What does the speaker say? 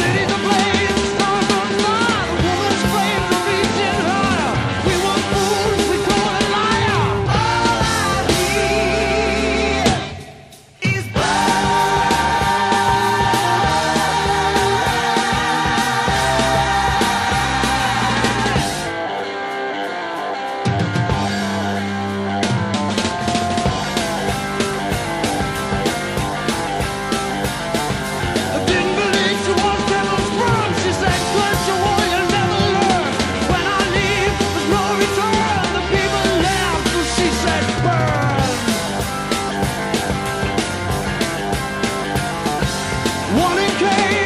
city. morning came.